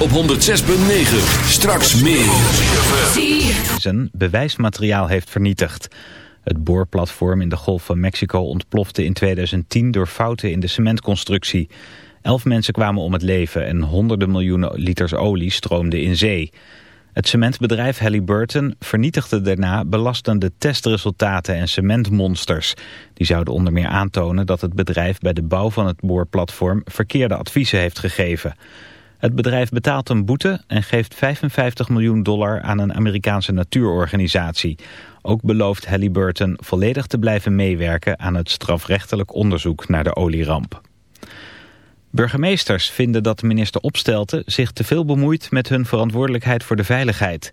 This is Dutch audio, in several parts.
op 106.9. Straks meer. Zijn bewijsmateriaal heeft vernietigd. Het boorplatform in de Golf van Mexico ontplofte in 2010 door fouten in de cementconstructie. Elf mensen kwamen om het leven en honderden miljoenen liters olie stroomden in zee. Het cementbedrijf Halliburton vernietigde daarna belastende testresultaten en cementmonsters. Die zouden onder meer aantonen dat het bedrijf bij de bouw van het boorplatform verkeerde adviezen heeft gegeven. Het bedrijf betaalt een boete en geeft 55 miljoen dollar aan een Amerikaanse natuurorganisatie. Ook belooft Halliburton volledig te blijven meewerken aan het strafrechtelijk onderzoek naar de olieramp. Burgemeesters vinden dat minister Opstelten zich te veel bemoeit met hun verantwoordelijkheid voor de veiligheid.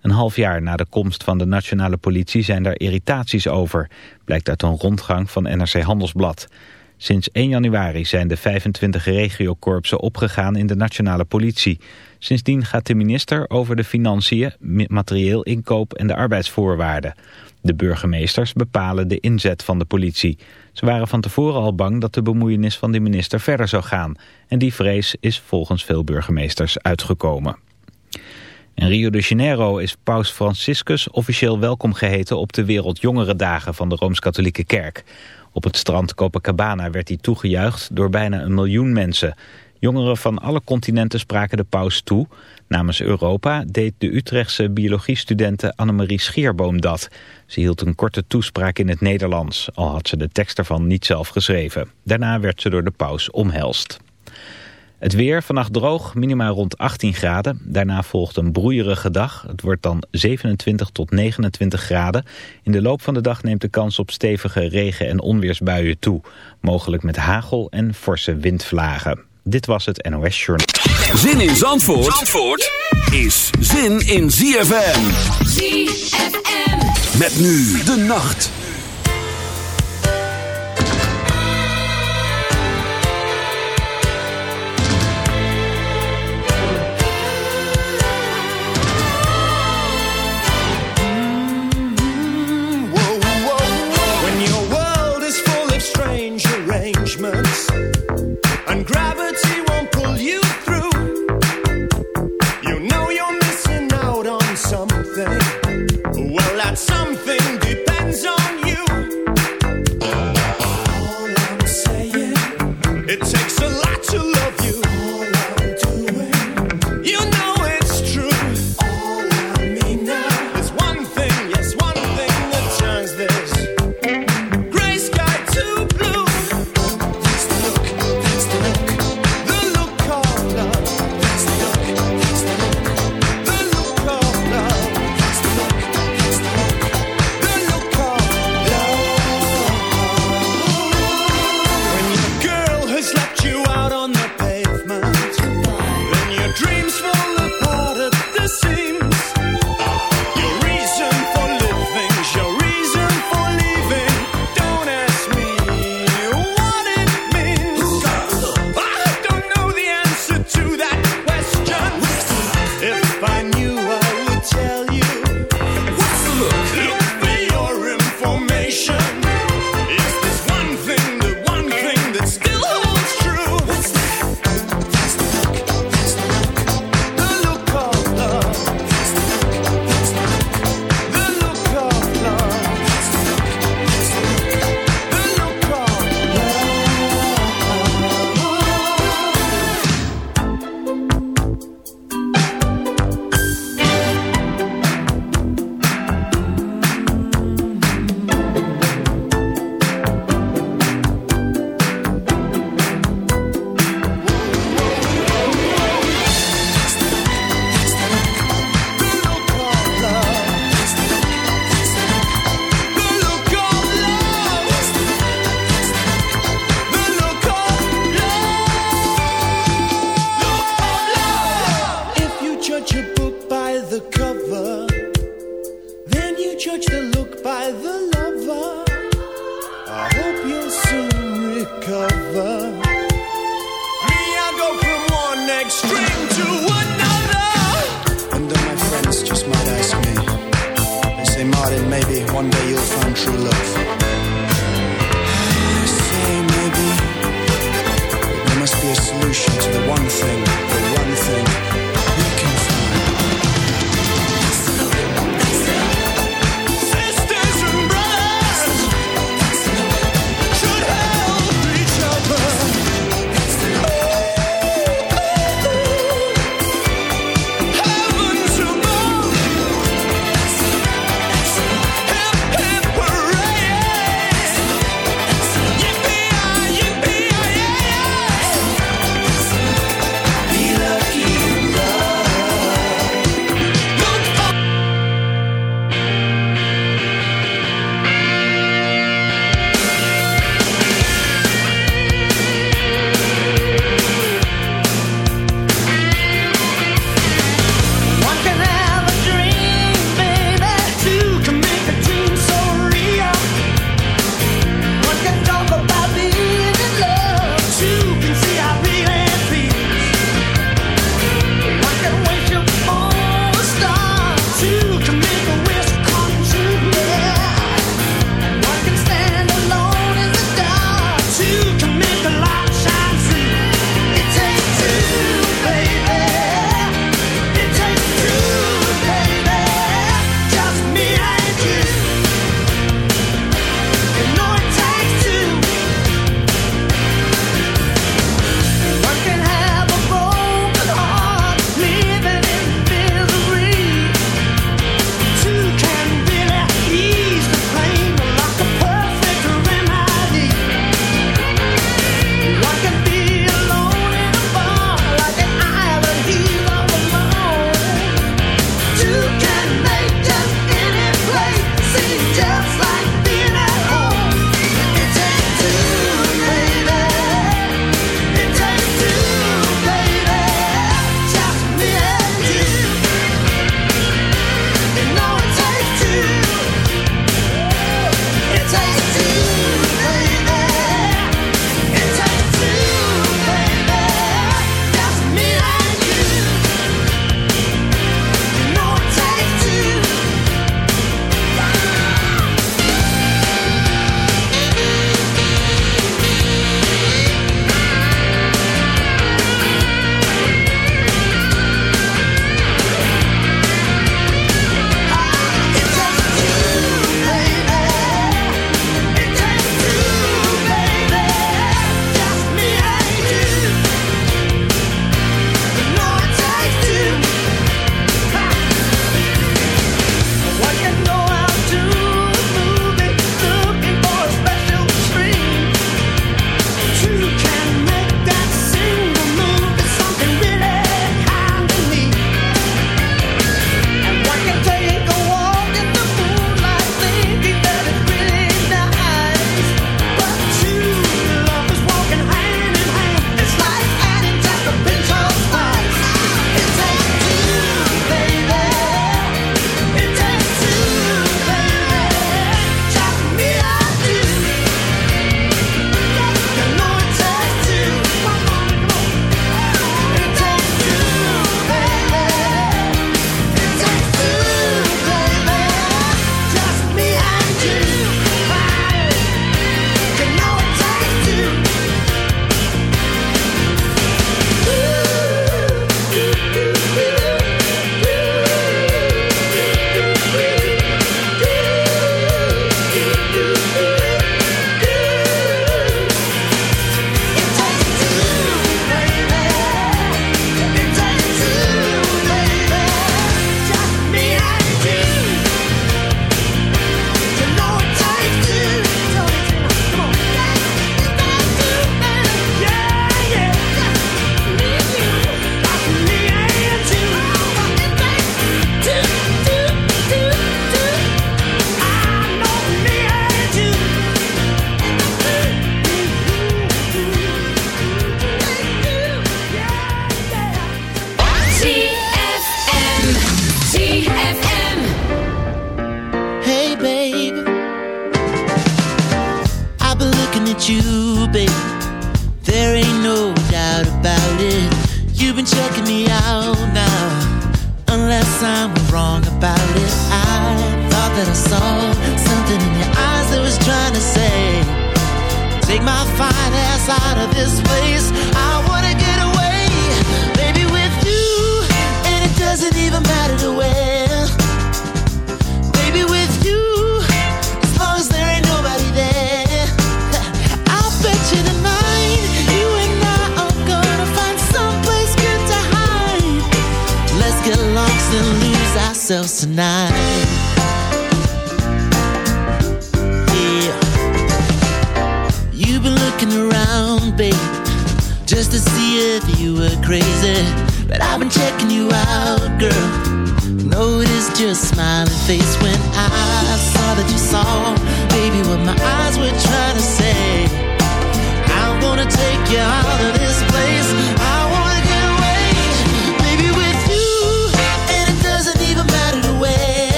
Een half jaar na de komst van de nationale politie zijn daar irritaties over, blijkt uit een rondgang van NRC Handelsblad. Sinds 1 januari zijn de 25 regiokorpsen opgegaan in de nationale politie. Sindsdien gaat de minister over de financiën, materieel inkoop en de arbeidsvoorwaarden. De burgemeesters bepalen de inzet van de politie. Ze waren van tevoren al bang dat de bemoeienis van de minister verder zou gaan. En die vrees is volgens veel burgemeesters uitgekomen. In Rio de Janeiro is paus Franciscus officieel welkom geheten op de Wereldjongerendagen van de Rooms-Katholieke Kerk. Op het strand Copacabana werd hij toegejuicht door bijna een miljoen mensen. Jongeren van alle continenten spraken de paus toe. Namens Europa deed de Utrechtse biologiestudente Annemarie Scheerboom dat. Ze hield een korte toespraak in het Nederlands, al had ze de tekst ervan niet zelf geschreven. Daarna werd ze door de paus omhelst. Het weer, vannacht droog, minima rond 18 graden. Daarna volgt een broeierige dag. Het wordt dan 27 tot 29 graden. In de loop van de dag neemt de kans op stevige regen- en onweersbuien toe. Mogelijk met hagel en forse windvlagen. Dit was het NOS Journal. Zin in Zandvoort, Zandvoort is zin in ZFM. ZFM. Met nu de nacht.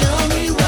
Show me what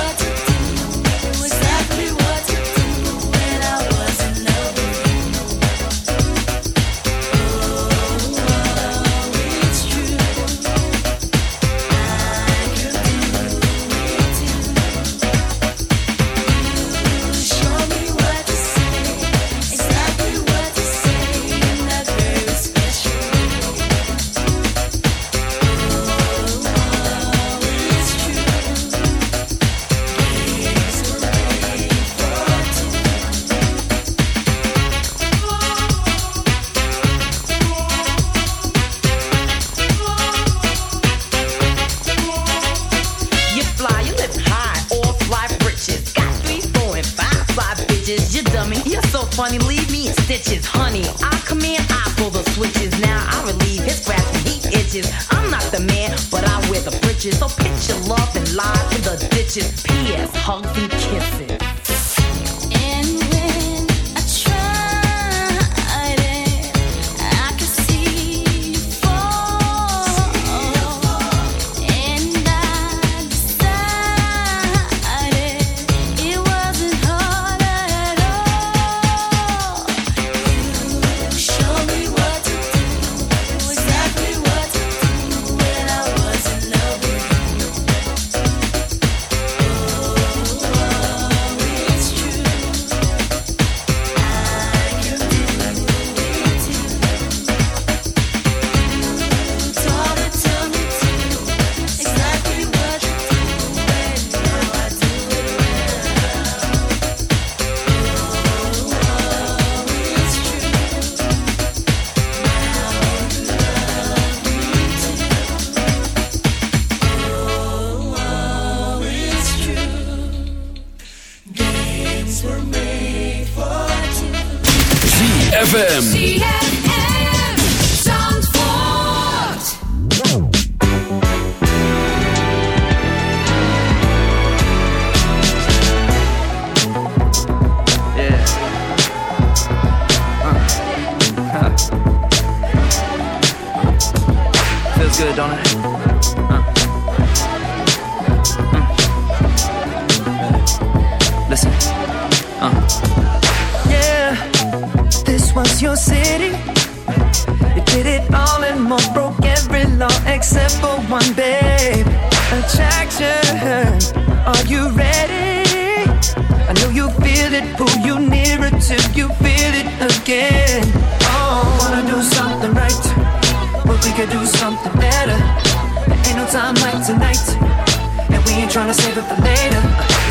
save it for later.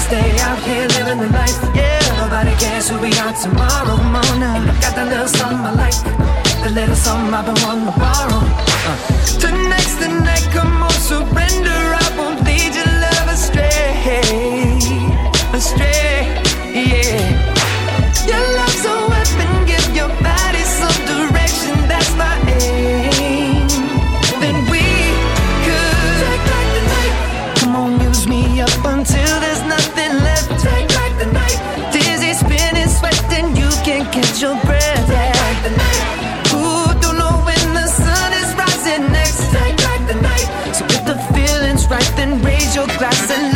Stay out here living the life, yeah. Nobody cares who we are tomorrow morning. I got that little something I like, the little something I've been wanting to borrow. Uh. Tonight's the night, come on, surrender. I won't lead your love astray, astray. your glass and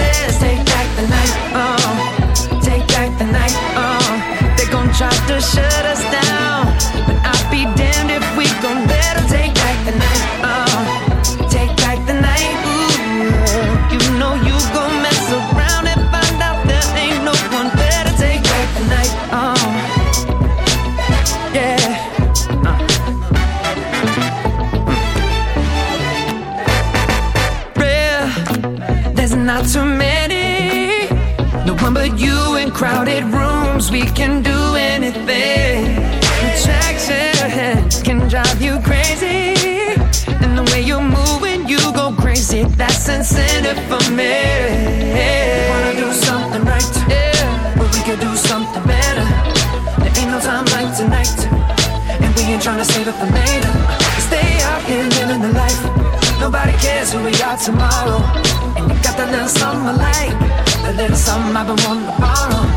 That's incentive for me. We wanna do something right, yeah. but we could do something better. There ain't no time like tonight, and we ain't trying to save it for later. Stay out here living the life. Nobody cares who we are tomorrow. And you got that little something I like, that little something I've been wanting to borrow.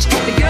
Get The girl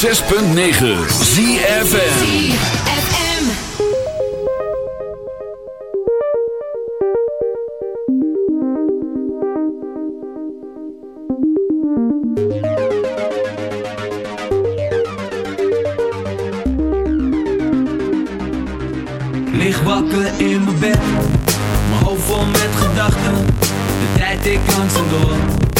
106.9 ZFN in mijn bed. Mijn hoofd vol met gedachten. De tijd ik en door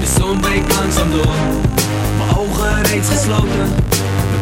De zon breekt langzaam door, mijn ogen reeds gesloten.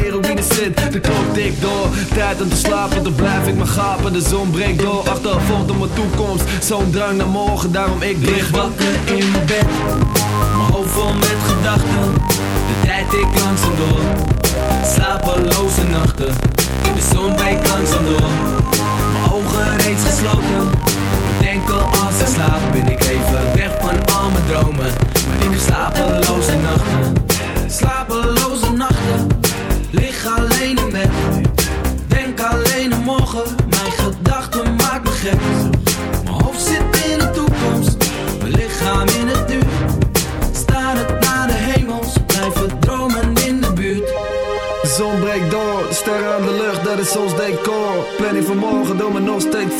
heroïne zit. De klok tikt door, tijd om te slapen. Dan blijf ik maar gapen, de zon breekt door. Achtervolgd op mijn toekomst, zo'n drang naar morgen. Daarom ik Lig wakker in mijn bed, mijn hoofd vol met gedachten. De tijd ik langzaam door, slapeloze nachten. De zon breekt langzaam door, mijn ogen reeds gesloten. Bedenken als ik slaap, ben